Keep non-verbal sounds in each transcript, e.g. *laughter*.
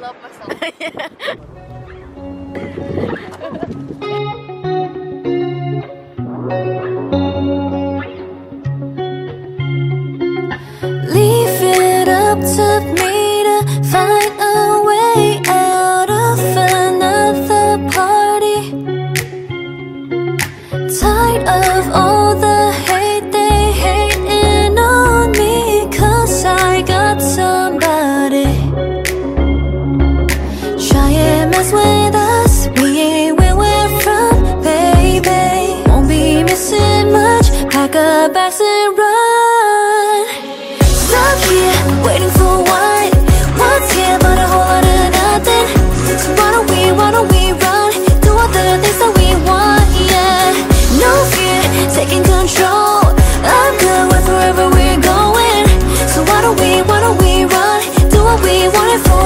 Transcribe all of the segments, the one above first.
love myself. *laughs* Leave it up to me mess with us, we ain't where we're from, baby. Won't be missing much, pack our bags and run. Stuck here, waiting for what? What's here but a whole lot of nothing? So why don't we, why don't we run? Do all the things that we want, yeah. No fear, taking control. I'm good with wherever we're going. So why don't we, why don't we run? Do what we wanted for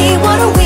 we wanna